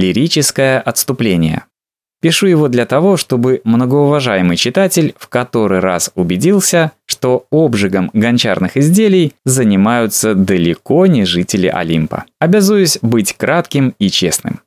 Лирическое отступление. Пишу его для того, чтобы многоуважаемый читатель в который раз убедился, что обжигом гончарных изделий занимаются далеко не жители Олимпа. Обязуюсь быть кратким и честным.